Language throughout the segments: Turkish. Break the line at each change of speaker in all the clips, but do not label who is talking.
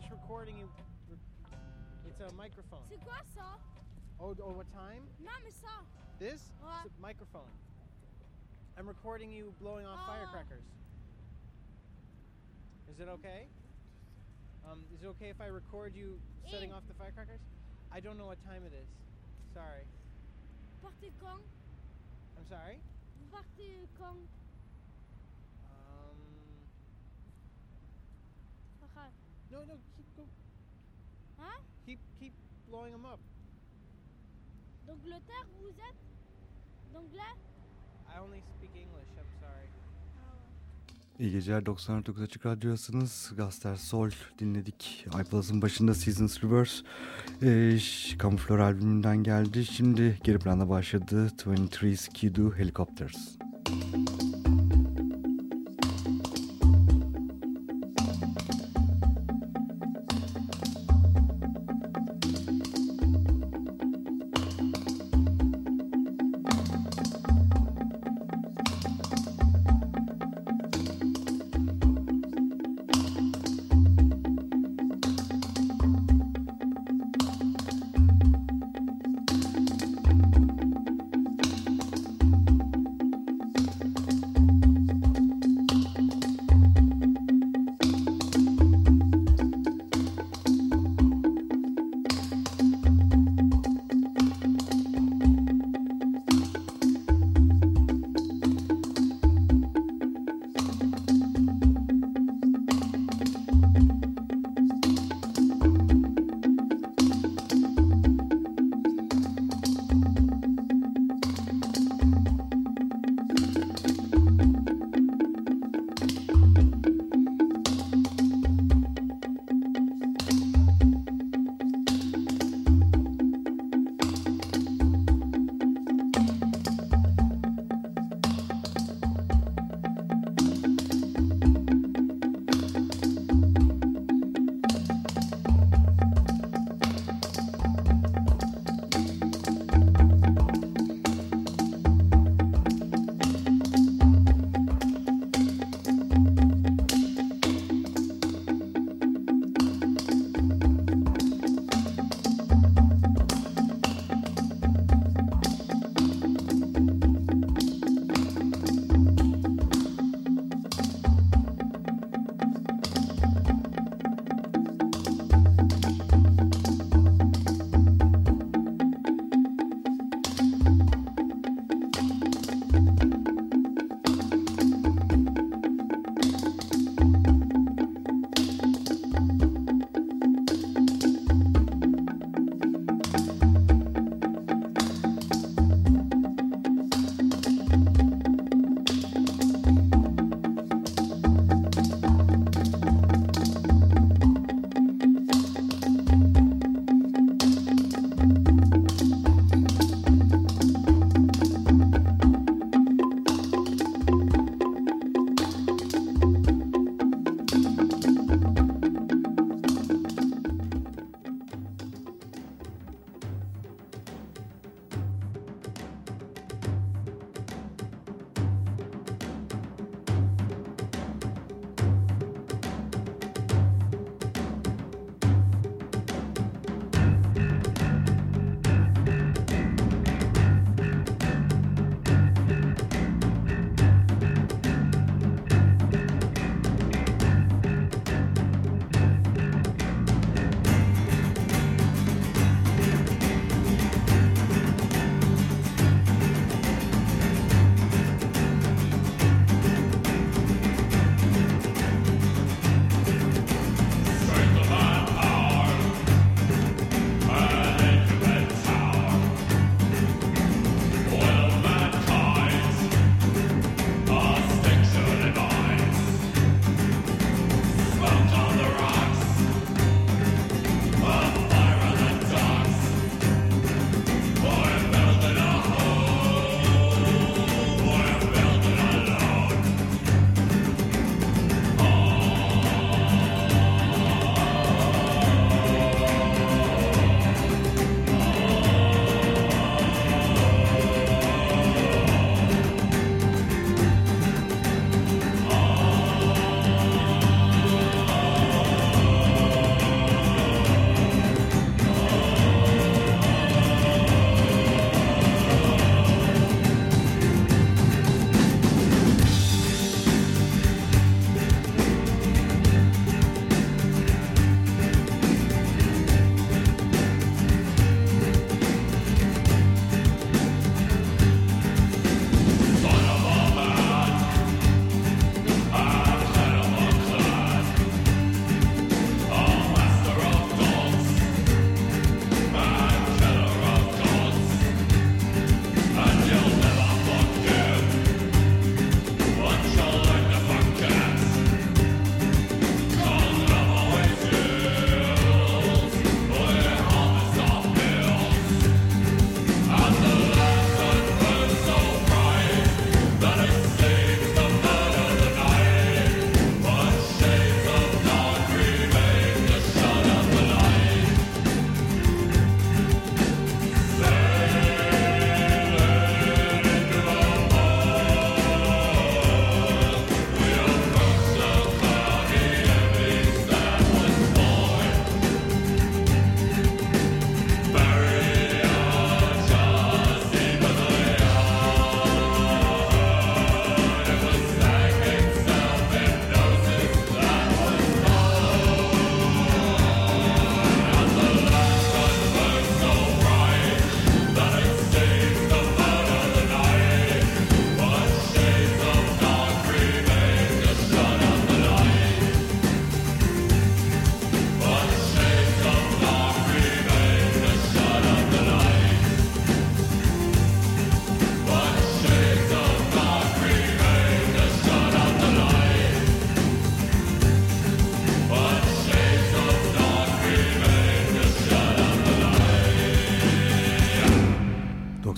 recording you. It's a microphone.
C'est quoi ça?
Oh, oh, what time?
Non, mais ça.
This?
Ouais.
It's a microphone. I'm recording you blowing off
Ah.
firecrackers. Is it okay? Um, is it okay if I record you setting
Eh.
off the firecrackers? I don't know what time it is. Sorry.
Partez quand?
I'm sorry.
Partez quand?
No, no, keep go,
Hein?
keep keep blowing them up.
D'Angleterre, vous êtes? D'anglais?
I only speak English. I'm sorry.
İyi geceler 99 Açık Radyo'dasınız. Gaster Sol dinledik. iPlus'ın başında Seasons Reverse. Ş- Camoufleur albümünden geldi. Şimdi geri planda başladı. 23 Skidoo Helicopters.
Hein?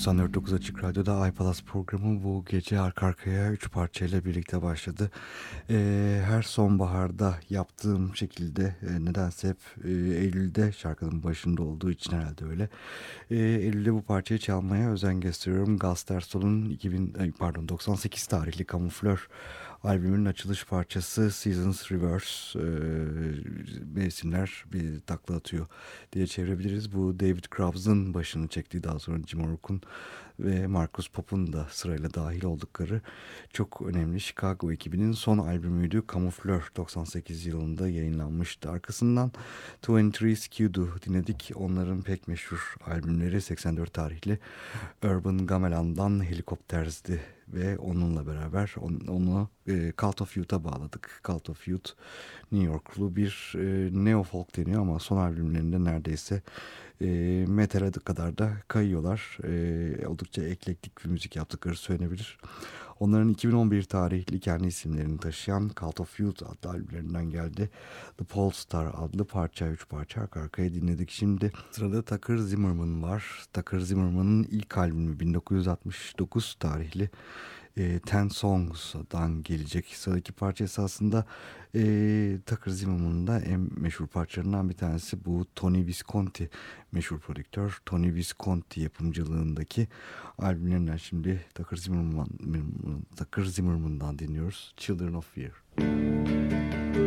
94.9 Açık Radyo'da iPalas programı bu gece arka arkaya 3 parçayla birlikte başladı. Ee, her sonbaharda yaptığım şekilde e, nedense hep e, Eylül'de şarkının başında olduğu için herhalde öyle. E, Eylül'de bu parçayı çalmaya özen gösteriyorum. Gasterson'un 2000 pardon 98 tarihli Kamuflör albümün açılış parçası Seasons Reverse e, mevsimler bir takla atıyor diye çevirebiliriz. Bu David Grubbs'ın başını çektiği daha sonra Jim O'Rourke'un ve Marcus Pop'un da sırayla dahil oldukları çok önemli Chicago ekibinin son albümüydü. Camoufleur 98 yılında yayınlanmıştı. Arkasından 23 Skew'du dinledik. Onların pek meşhur albümleri 84 tarihli Urban Gamelan'dan Helikopters'di ve onunla beraber onu, onu e, Cult of Youth'a bağladık. Cult of Youth New Yorklu bir e, neo folk deniyor ama son albümlerinde neredeyse e, metale kadar da kayıyorlar. E, oldukça eklektik bir müzik yaptıkları söylenebilir. Onların 2011 tarihli kendi isimlerini taşıyan Cult of Youth adlı albümlerinden geldi. The Polestar adlı parça, üç parça arka arkaya dinledik. Şimdi sırada Tucker Zimmerman var. Tucker Zimmerman'ın ilk albümü 1969 tarihli e, Ten Songs'dan gelecek. Sıradaki parça esasında e, Tucker Zimmerman'ın da en meşhur parçalarından bir tanesi bu Tony Visconti meşhur prodüktör Tony Visconti yapımcılığındaki albümlerinden şimdi Tucker, Zimmerman, Tucker Zimmerman'dan dinliyoruz Children of Fear.
have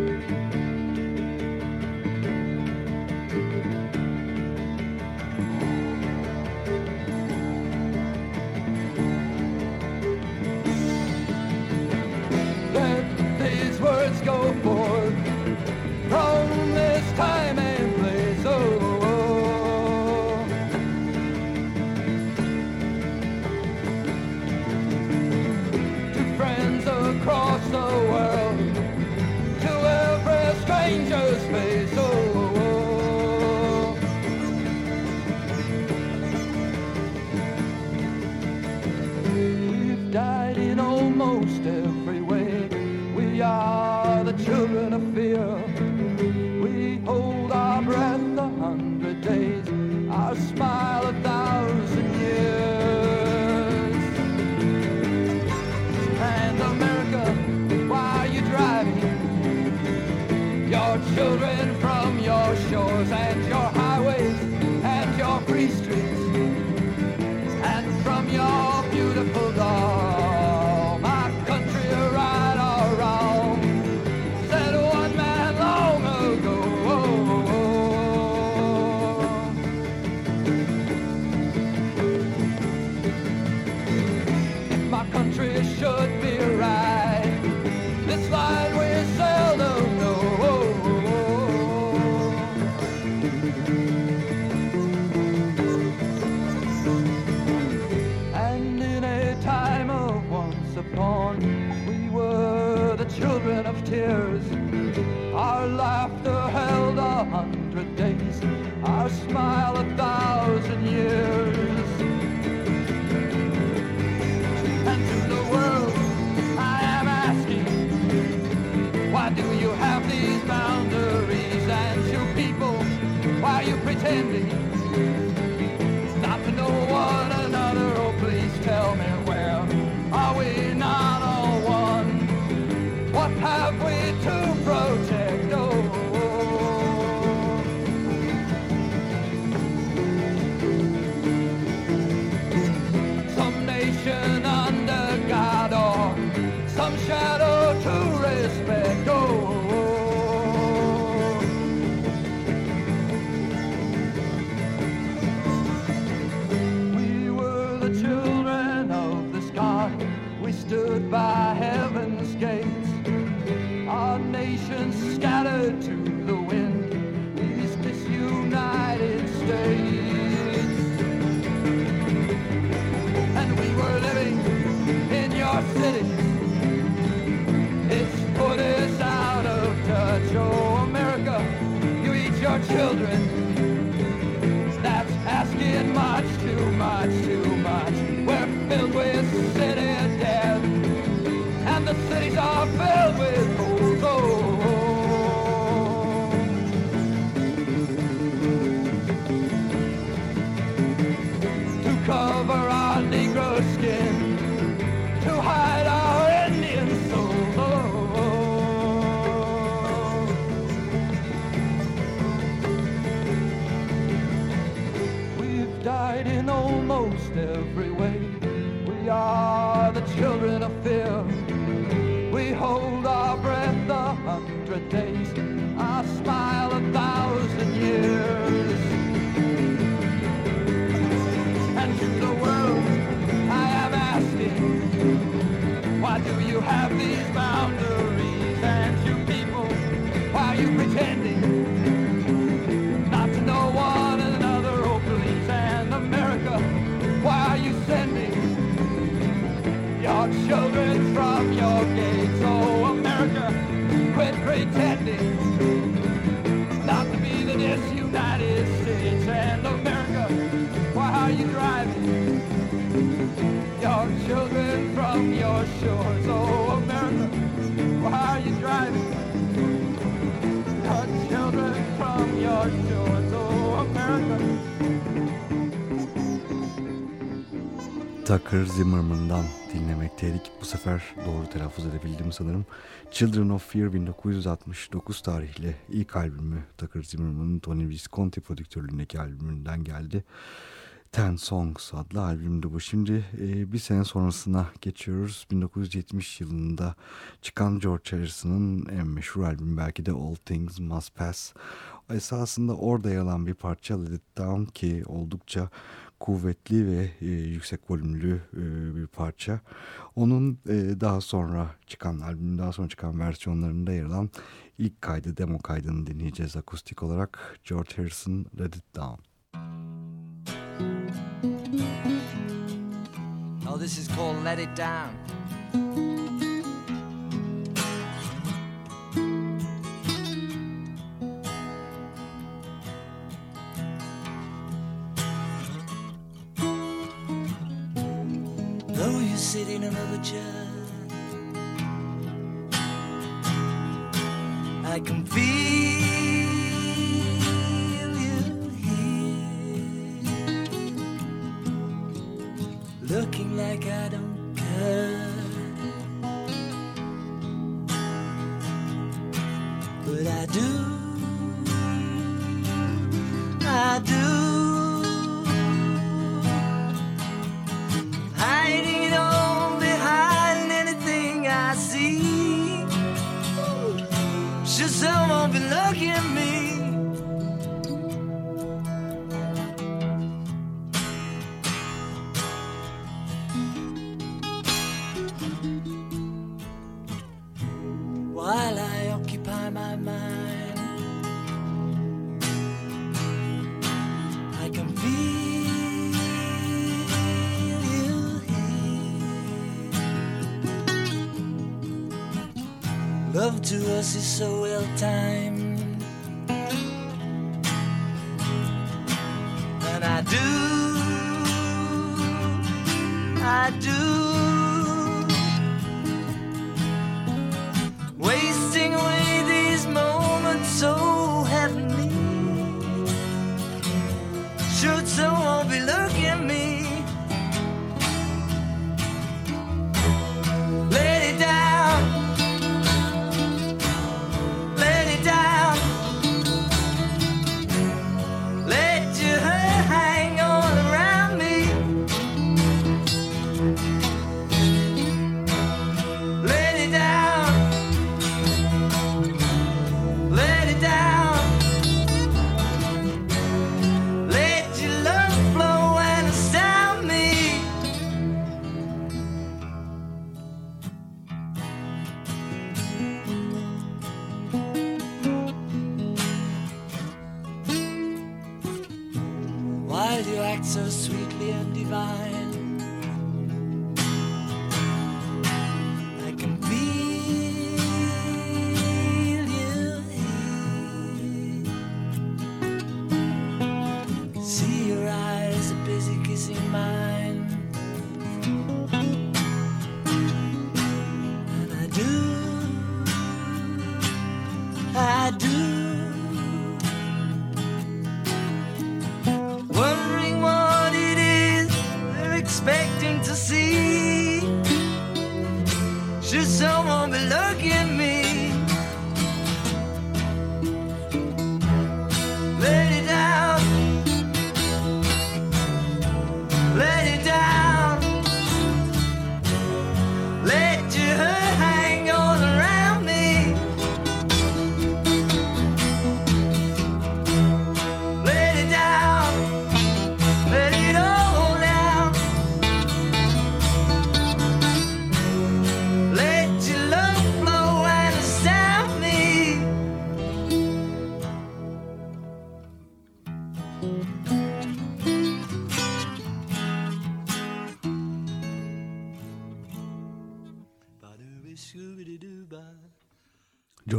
children. Your shores? Oh, America, why are you driving your children from your shores? Oh, America.
Tucker Zimmerman'dan dinlemekteydik. Bu sefer doğru telaffuz edebildim sanırım. Children of Fear 1969 tarihli ilk albümü Tucker Zimmerman'ın Tony Visconti prodüktörlüğündeki albümünden geldi. Ten Songs adlı albümdü bu. Şimdi e, bir sene sonrasına geçiyoruz. 1970 yılında çıkan George Harrison'ın en meşhur albümü belki de All Things Must Pass. Esasında orada yer alan bir parça Let It Down ki oldukça kuvvetli ve e, yüksek volümlü e, bir parça. Onun e, daha sonra çıkan albümün daha sonra çıkan versiyonlarında yer alan ilk kaydı demo kaydını dinleyeceğiz akustik olarak George Harrison Let It Down.
Oh, this is called Let It Down. Though you sit in another chair, I can feel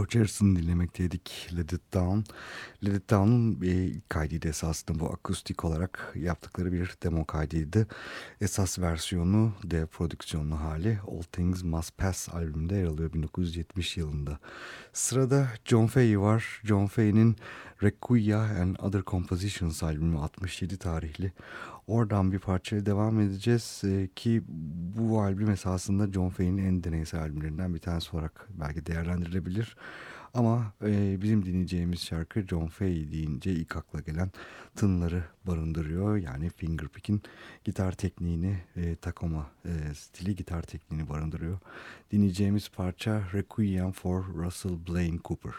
George Harrison'ı dinlemekteydik Let It Down. Let It Down'un e, kaydıydı esasında bu akustik olarak yaptıkları bir demo kaydıydı. Esas versiyonu de prodüksiyonlu hali All Things Must Pass albümünde yer alıyor 1970 yılında. Sırada John Fahey var. John Fahey'nin Requia and Other Compositions albümü 67 tarihli. Oradan bir parçaya devam edeceğiz Ee, ki bu albüm esasında John Fahey'nin en deneysel albümlerinden bir tanesi olarak belki değerlendirilebilir. Ama e, bizim dinleyeceğimiz şarkı John Fahey deyince ilk akla gelen tınları barındırıyor. Yani fingerpick'in gitar tekniğini, e, Tacoma e, stili gitar tekniğini barındırıyor. Dinleyeceğimiz parça Requiem for Russell Blaine Cooper.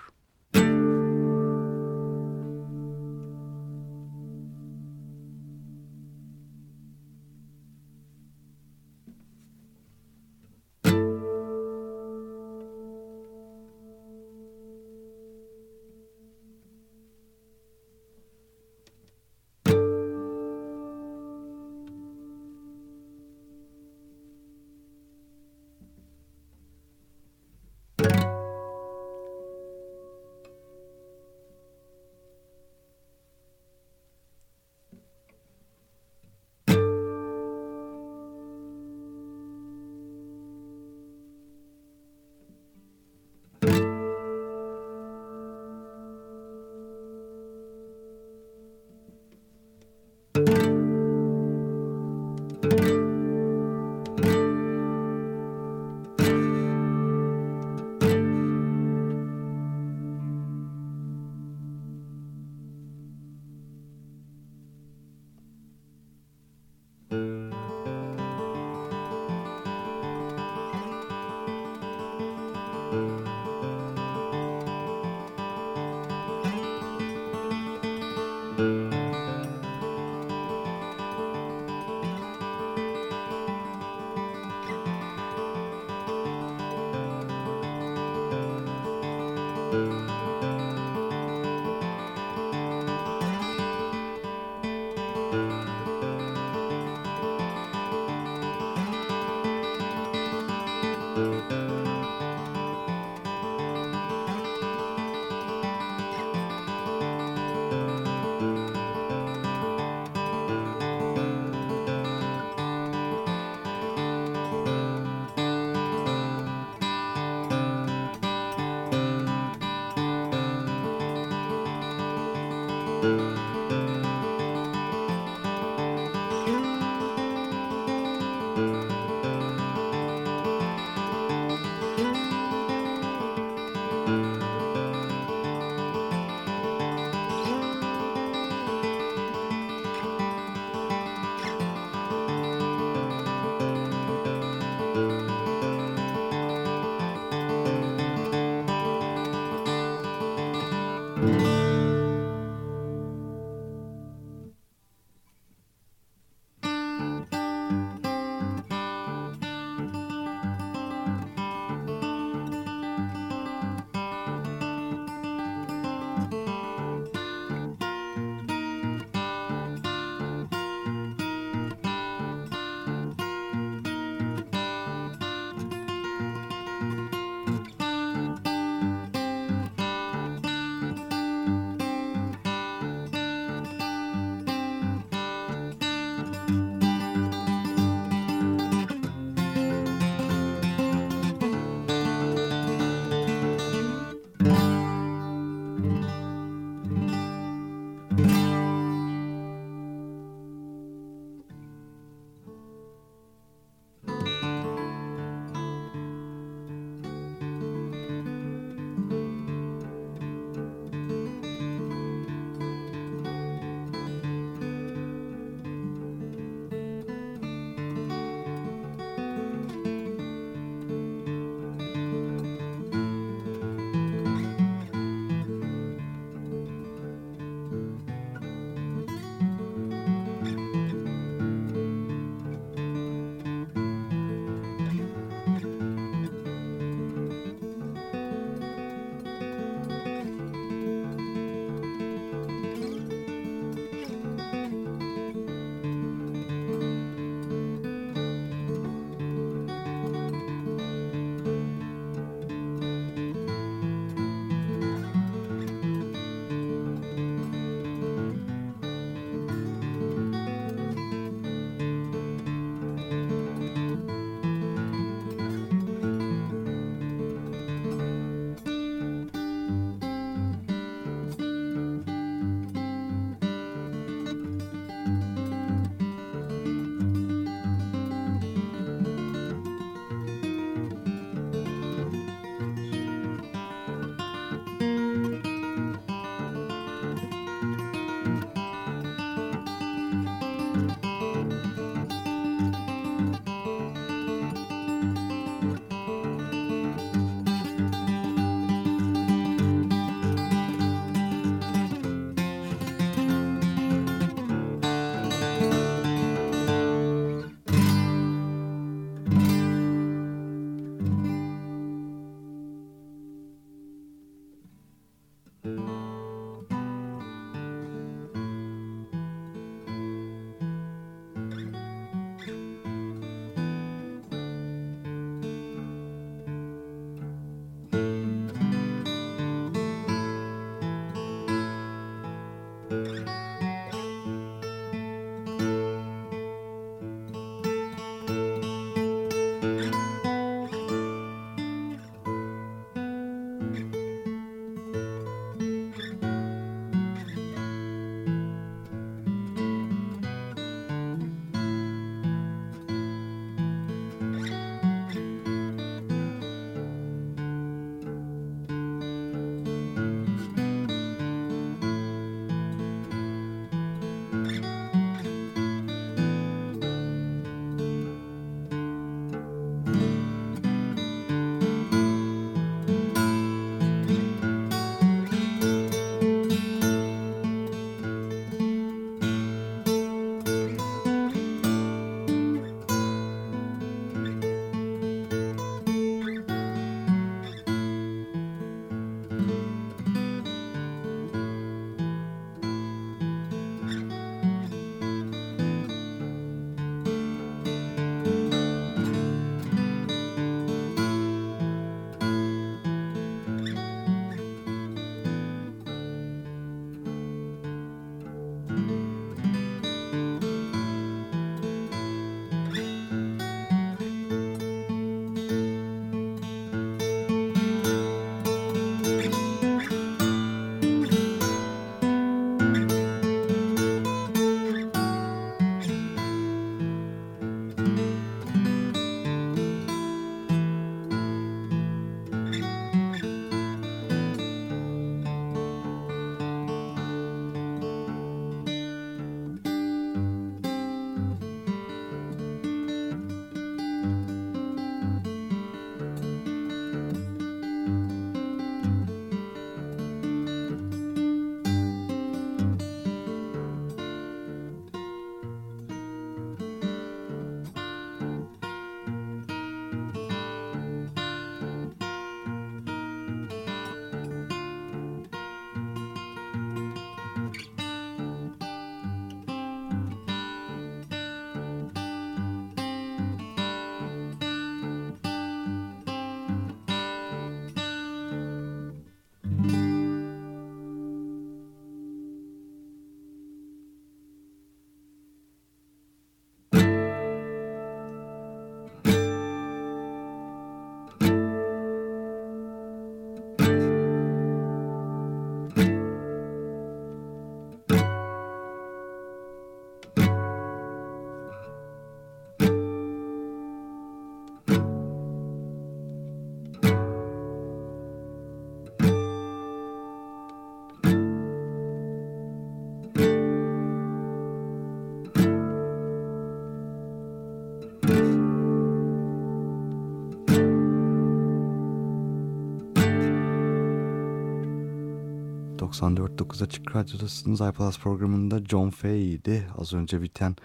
94.9 Açık Radyo'dasınız. iPlus programında John Fay'di. Az önce biten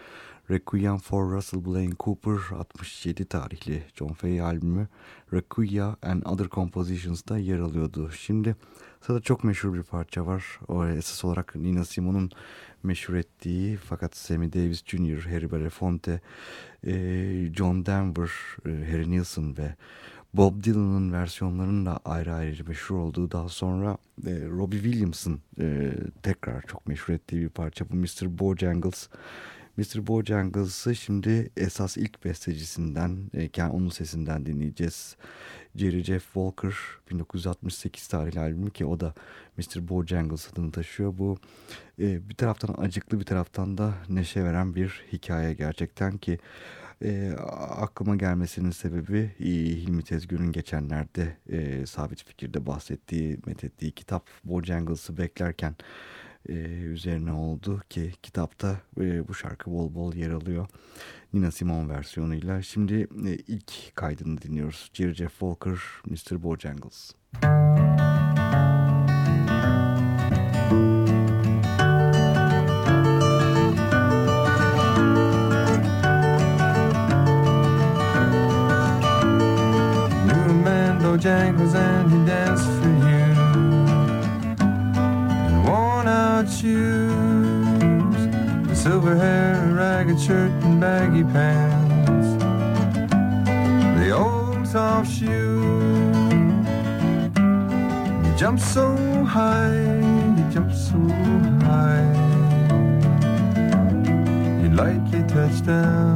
Requiem for Russell Blaine Cooper 67 tarihli John Fay albümü Requiem and Other Compositions'da yer alıyordu. Şimdi sırada çok meşhur bir parça var. O esas olarak Nina Simone'un meşhur ettiği fakat Sammy Davis Jr., Harry Belafonte, John Denver, Harry Nilsson ve Bob Dylan'ın versiyonlarının da ayrı ayrı meşhur olduğu daha sonra e, Robbie Williams'ın e, tekrar çok meşhur ettiği bir parça bu Mr. Bojangles. Mr. Bojangles'ı şimdi esas ilk bestecisinden, e, onun sesinden dinleyeceğiz. Jerry Jeff Walker 1968 tarihli albümü ki o da Mr. Bojangles adını taşıyor. Bu e, bir taraftan acıklı bir taraftan da neşe veren bir hikaye gerçekten ki e, aklıma gelmesinin sebebi e, Hilmi Tezgür'ün geçenlerde e, sabit fikirde bahsettiği, methettiği kitap Bojangles'ı beklerken e, üzerine oldu ki kitapta e, bu şarkı bol bol yer alıyor. Nina Simone versiyonuyla. Şimdi e, ilk kaydını dinliyoruz. Jerry Jeff Walker, Mr. Bojangles.
Bojangles and he danced for you in worn out shoes, the silver hair, a ragged shirt, and baggy pants. The old soft shoe. You jumped so high, you jumped so high. You lightly touched down.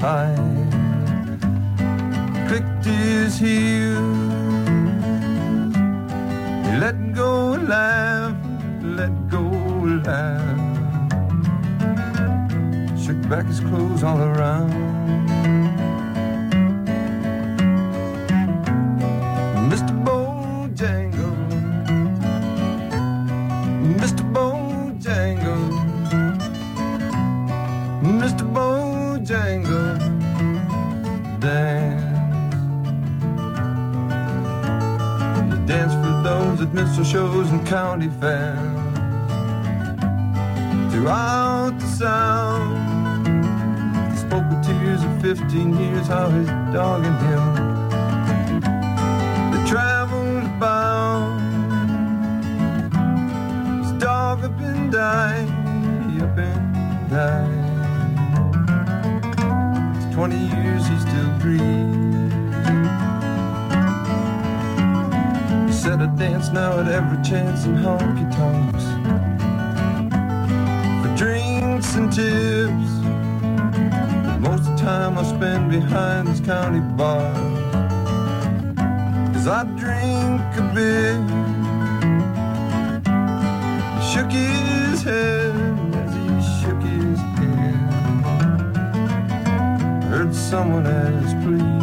Hi. Dance now at every chance in honky tonks for drinks and tips. Most of the time I spend behind this county bar. Cause I drink a bit. He shook his head as he shook his head. Heard someone ask, please.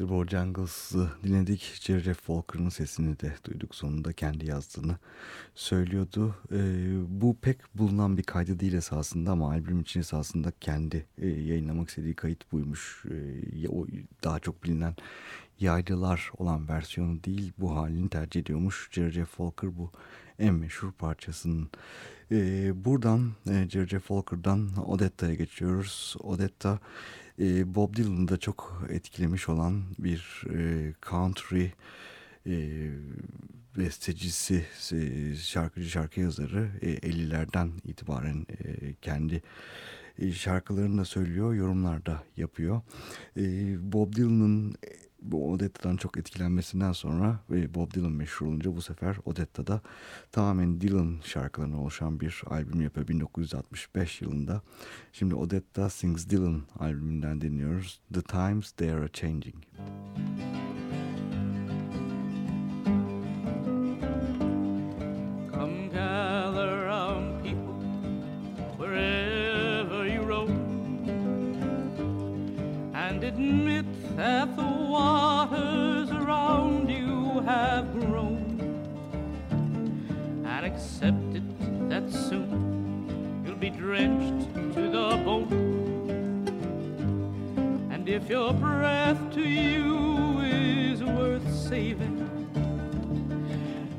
Mr.
Bojangles'ı dinledik. Jerry Jeff Walker'ın sesini de duyduk sonunda kendi yazdığını söylüyordu. Ee, bu pek bulunan bir kaydı değil esasında ama albüm için esasında kendi e, yayınlamak istediği kayıt buymuş. Ee, o daha çok bilinen yaylılar olan versiyonu değil bu halini tercih ediyormuş. Jerry Jeff Walker bu en meşhur parçasının. Ee, buradan e, Jerry Jeff Walker'dan Odetta'ya geçiyoruz. Odetta e, Bob Dylan'ı da çok etkilemiş olan bir e, country e, bestecisi, e, şarkıcı, şarkı yazarı e, 50'lerden itibaren e, kendi şarkılarını da söylüyor, yorumlar da yapıyor. Bob Dylan'ın bu Odetta'dan çok etkilenmesinden sonra ve Bob Dylan meşhur olunca bu sefer Odetta'da tamamen Dylan şarkılarına oluşan bir albüm yapıyor 1965 yılında. Şimdi Odetta Sings Dylan albümünden dinliyoruz. The Times They Are Changing.
Come gather round people wherever you roam and admit that the have grown and accept it that soon you'll be drenched to the bone. And if your breath to you is worth saving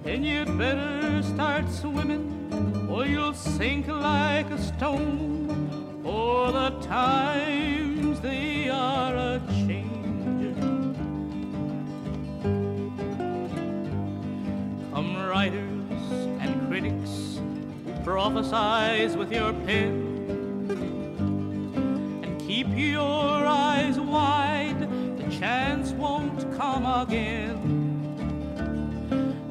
then you'd better start swimming or you'll sink like a stone. For the times they are a writers and critics who prophesize with your pen and keep your eyes wide the chance won't come again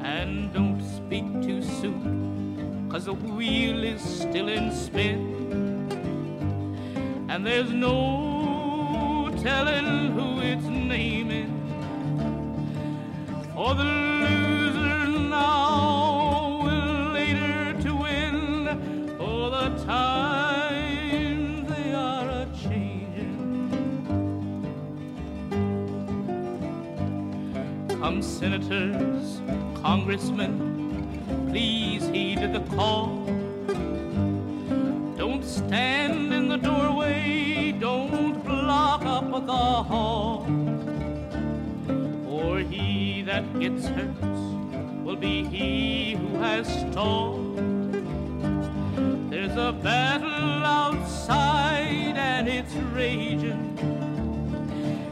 and don't speak too soon, cause the wheel is still in spin. And there's no telling who it's naming. For the loser now senators, congressmen, please heed the call. Don't stand in the doorway, don't block up the hall. For he that gets hurt will be he who has stalled. There's a battle outside and it's raging.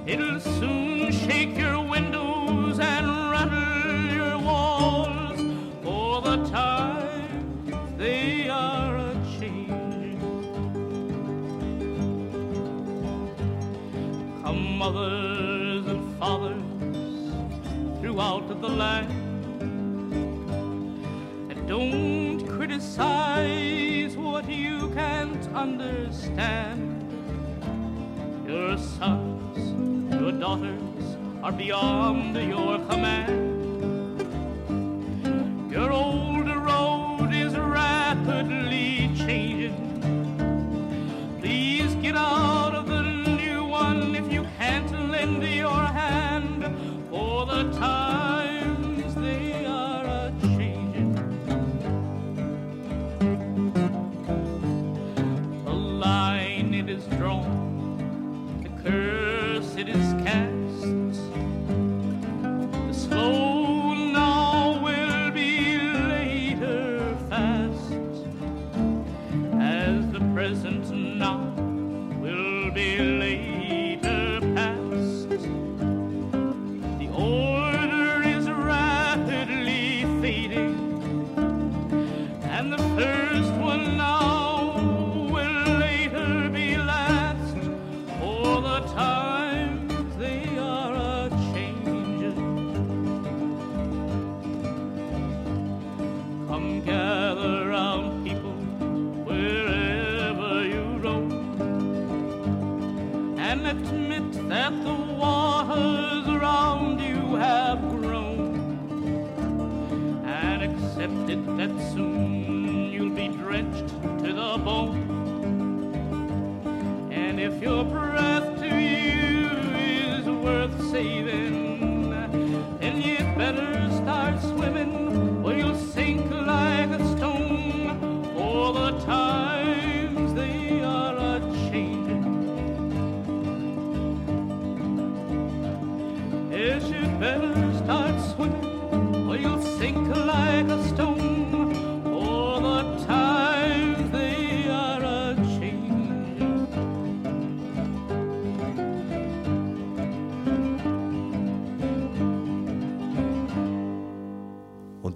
It'll soon shake your windows and mothers and fathers throughout the land, and don't criticize what you can't understand. Your sons, your daughters are beyond your command. Your old road is rapidly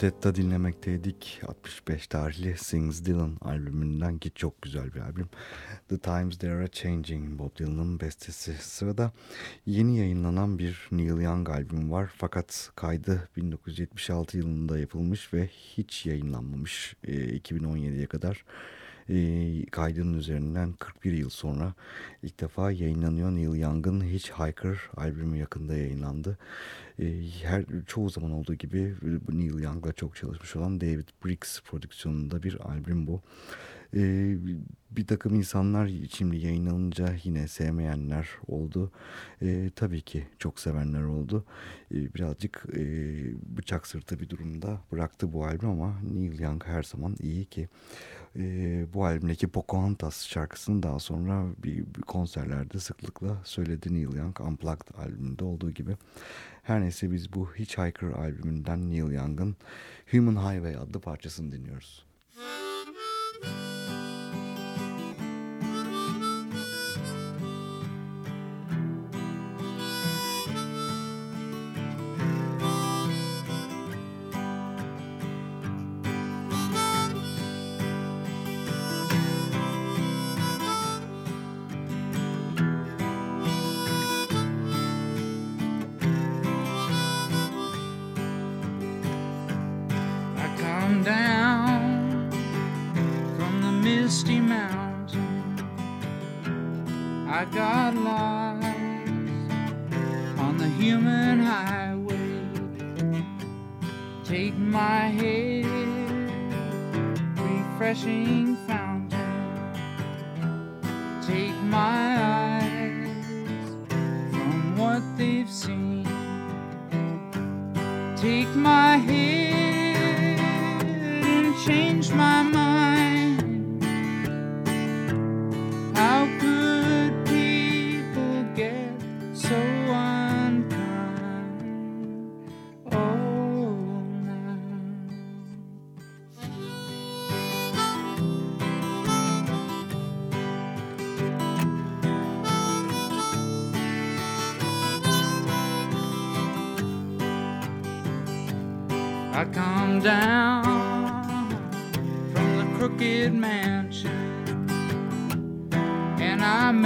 Odetta dinlemekteydik. 65 tarihli Sings Dylan albümünden ki çok güzel bir albüm. The Times They Are Changing Bob Dylan'ın bestesi. Sırada yeni yayınlanan bir Neil Young albüm var. Fakat kaydı 1976 yılında yapılmış ve hiç yayınlanmamış e, 2017'ye kadar. E, kaydının üzerinden 41 yıl sonra ilk defa yayınlanıyor. Neil Young'ın Hitchhiker albümü yakında yayınlandı. E, her çoğu zaman olduğu gibi Neil Young'la çok çalışmış olan David Briggs prodüksiyonunda bir albüm bu. E, bir takım insanlar şimdi yayınlanınca yine sevmeyenler oldu. Tabii ki çok sevenler oldu. Birazcık e, bıçak sırtı bir durumda bıraktı bu albüm ama Neil Young her zaman iyi ki e, bu albümdeki Pocahontas şarkısını daha sonra bir, bir konserlerde sıklıkla söyledi Neil Young Unplugged albümünde olduğu gibi. Her neyse biz bu Hitchhiker albümünden Neil Young'ın Human Highway adlı parçasını dinliyoruz.
I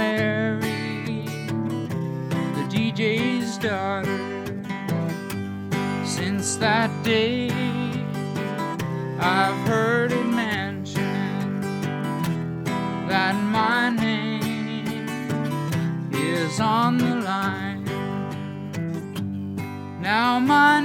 marry the DJ's daughter. Since that day, I've heard it mentioned that my name is on the line. Now my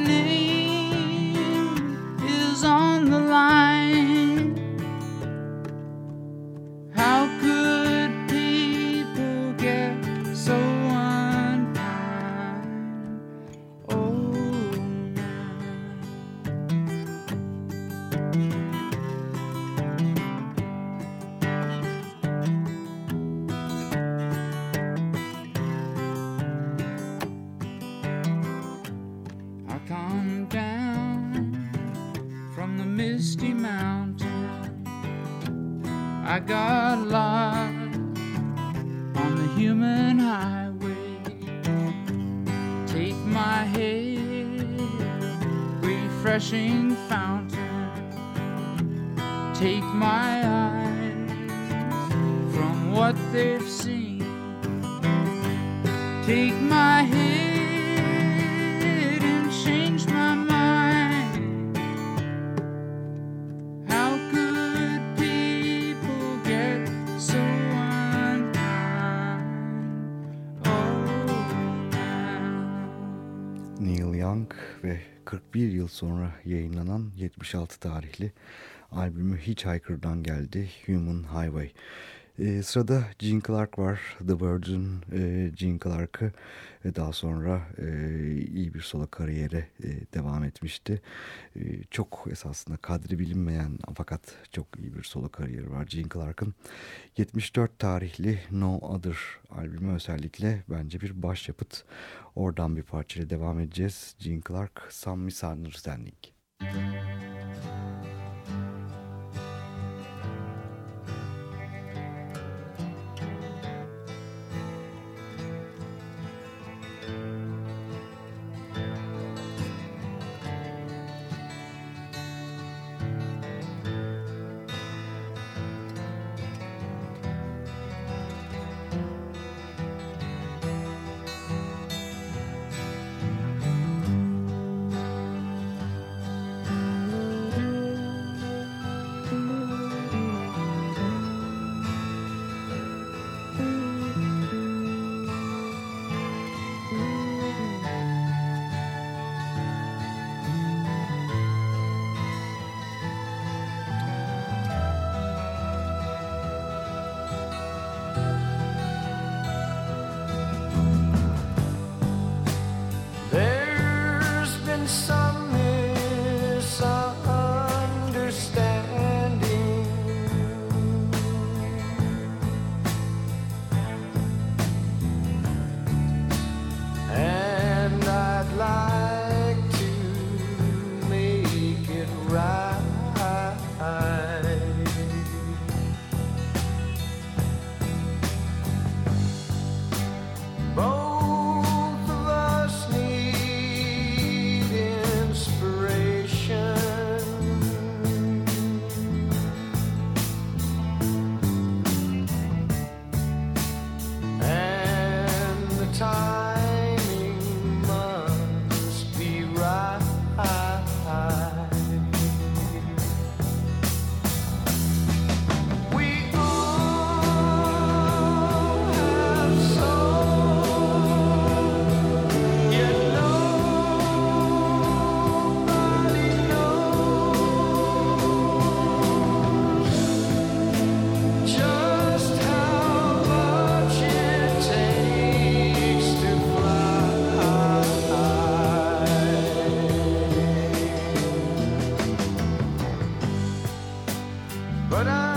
yayınlanan 76 tarihli albümü Hitchhiker'dan geldi Human Highway. Ee, sırada Gene Clark var. The Bird'ün e, Gene Clark'ı ve daha sonra e, iyi bir solo kariyere e, devam etmişti. E, çok esasında kadri bilinmeyen fakat çok iyi bir solo kariyeri var Gene Clark'ın. 74 tarihli No Other albümü özellikle bence bir başyapıt. Oradan bir parçayla devam edeceğiz. Gene Clark, Some Misunderstanding. Müzik
ahora.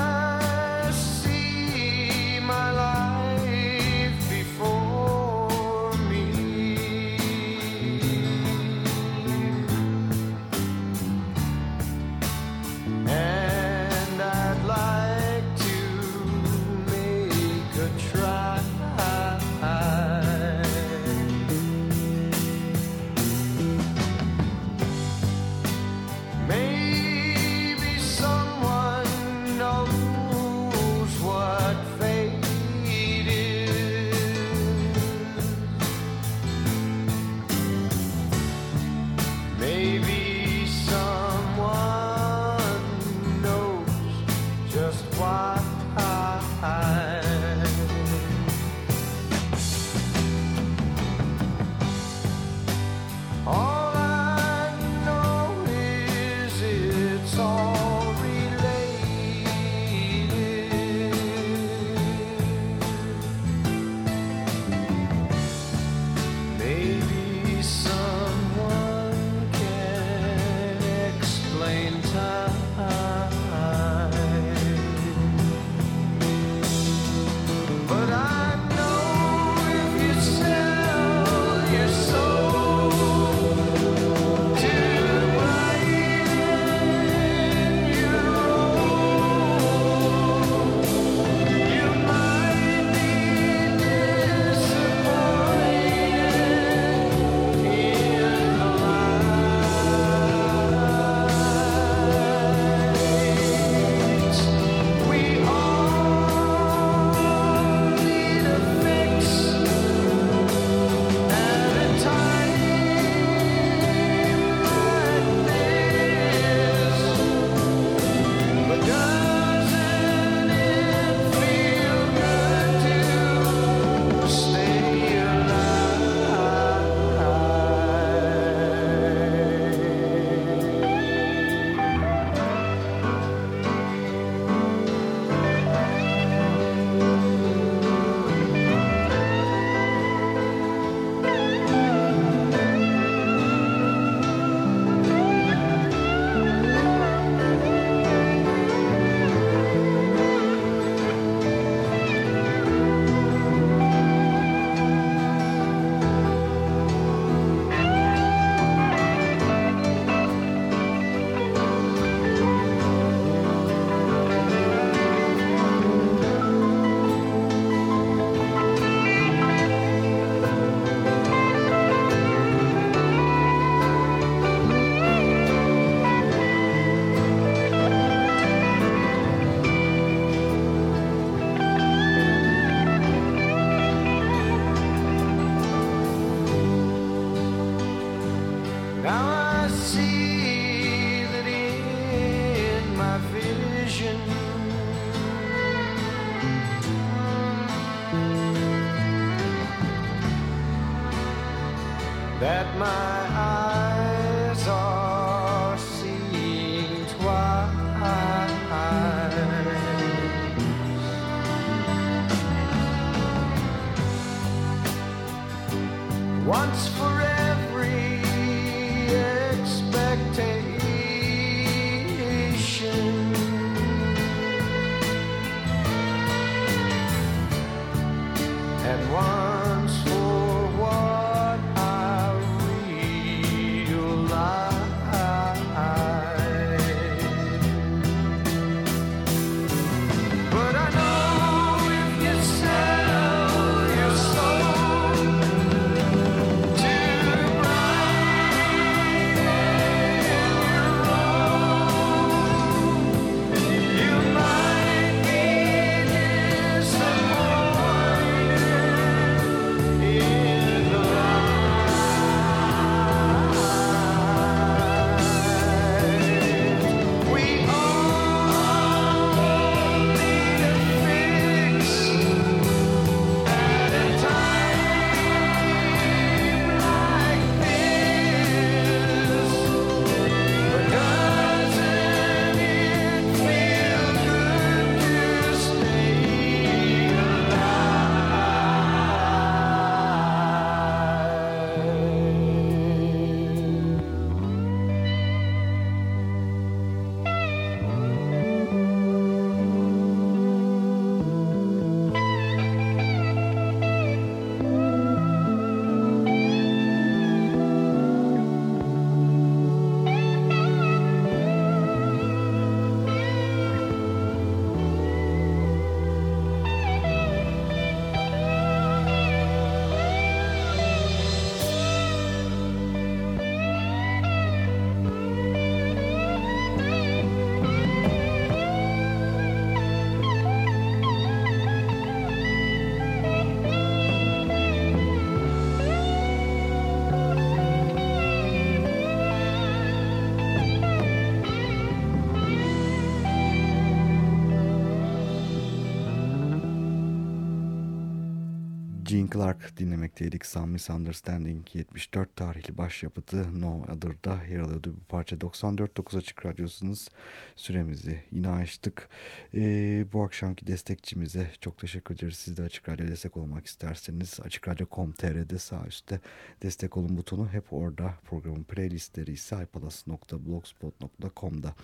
Clark dinlemekteydik. Some Misunderstanding 74 tarihli başyapıtı No Other'da yer alıyordu bu parça. 94.9 Açık Radyosu'nuz süremizi yine açtık. Ee, bu akşamki destekçimize çok teşekkür ederiz. Siz de Açık Radyo destek olmak isterseniz açıkradyo.com.tr'de sağ üstte destek olun butonu hep orada. Programın playlistleri ise ipalas.blogspot.com'da.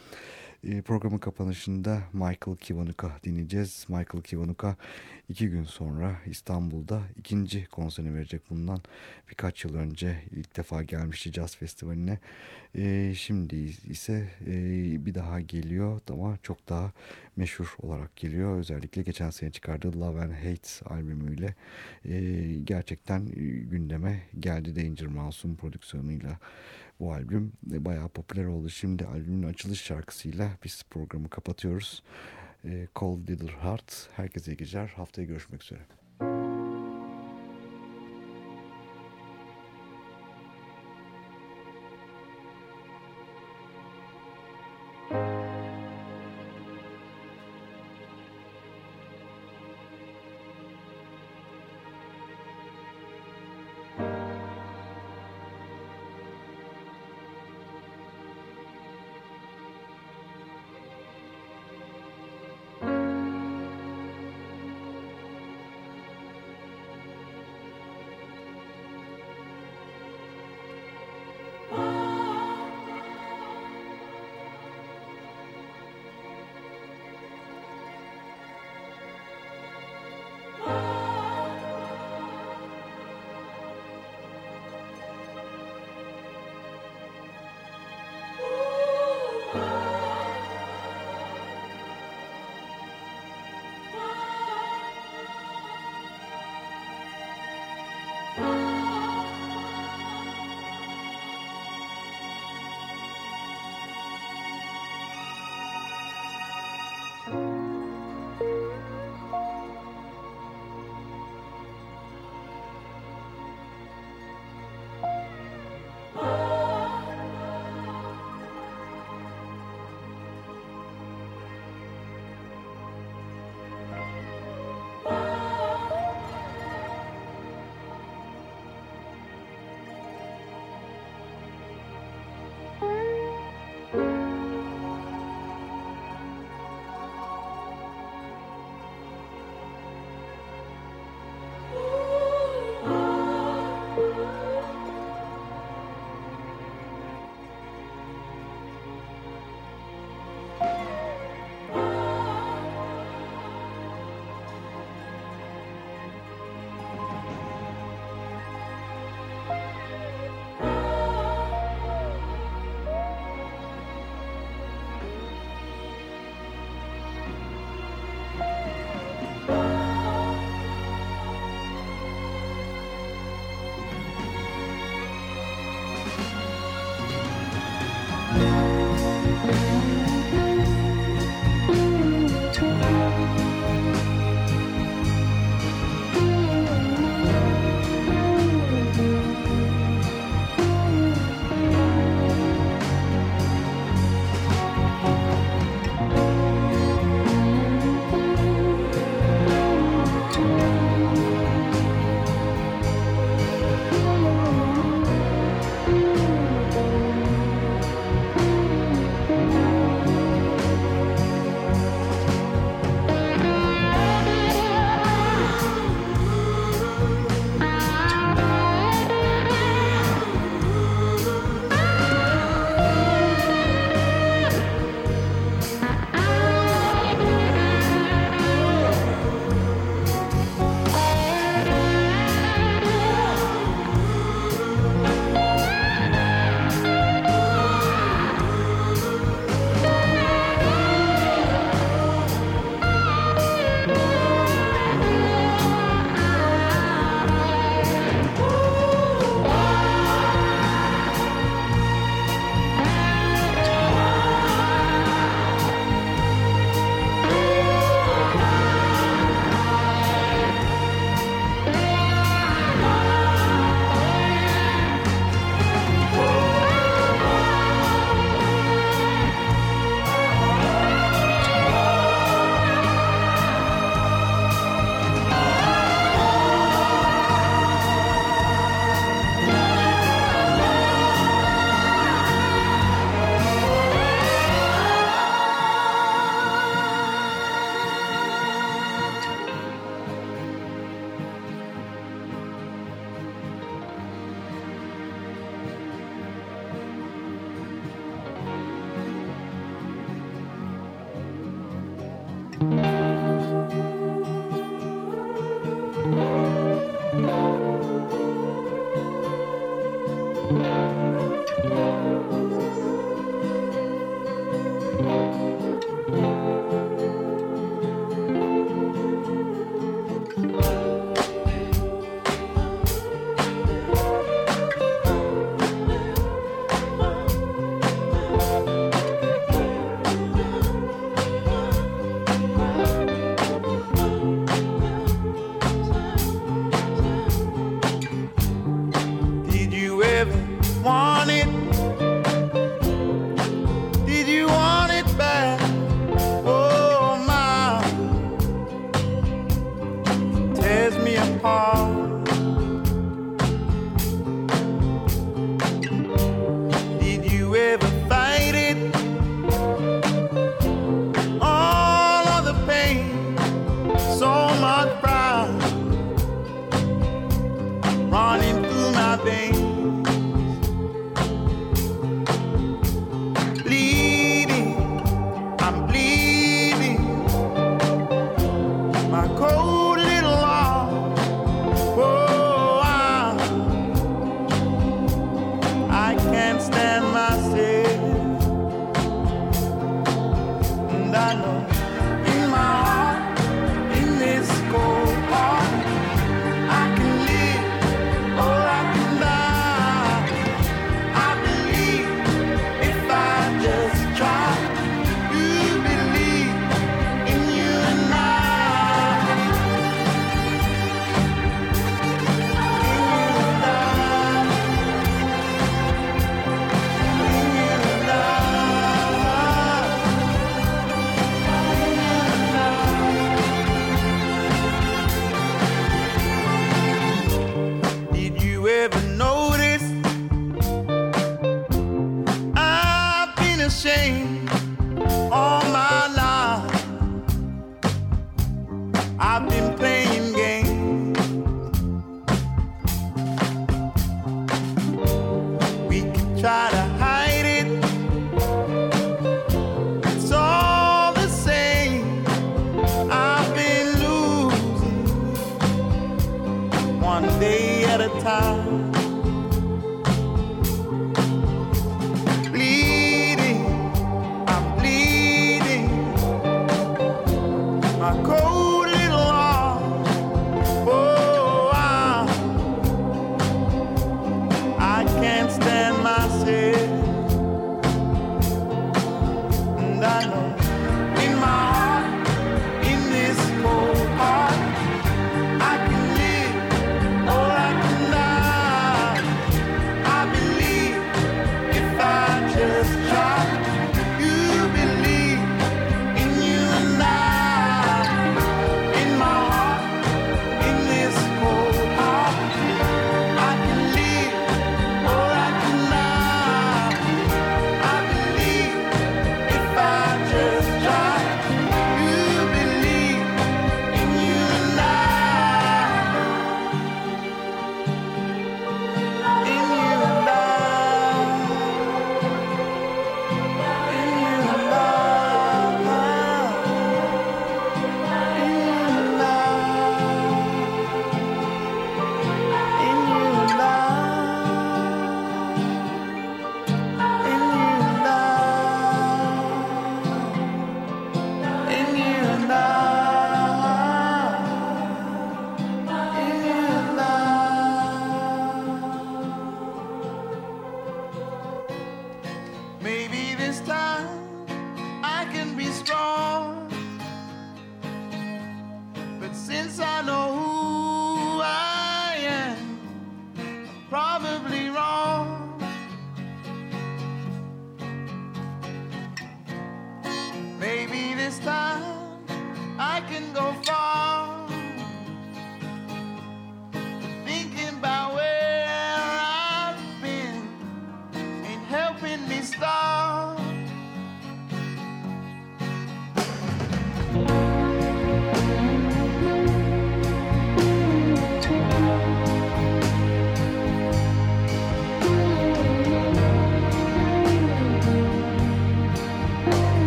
Ee, programın kapanışında Michael Kiwanuka dinleyeceğiz. Michael Kiwanuka iki gün sonra İstanbul'da ikinci konserini verecek bundan birkaç yıl önce ilk defa gelmişti Jazz Festivali'ne. Ee, şimdi ise e, bir daha geliyor ama çok daha meşhur olarak geliyor. Özellikle geçen sene çıkardığı Love and Hate albümüyle e, gerçekten e, gündeme geldi Danger Mouse'un prodüksiyonuyla bu albüm e, bayağı popüler oldu. Şimdi albümün açılış şarkısıyla biz programı kapatıyoruz. E, Cold Little Heart. Herkese iyi geceler. Haftaya görüşmek üzere.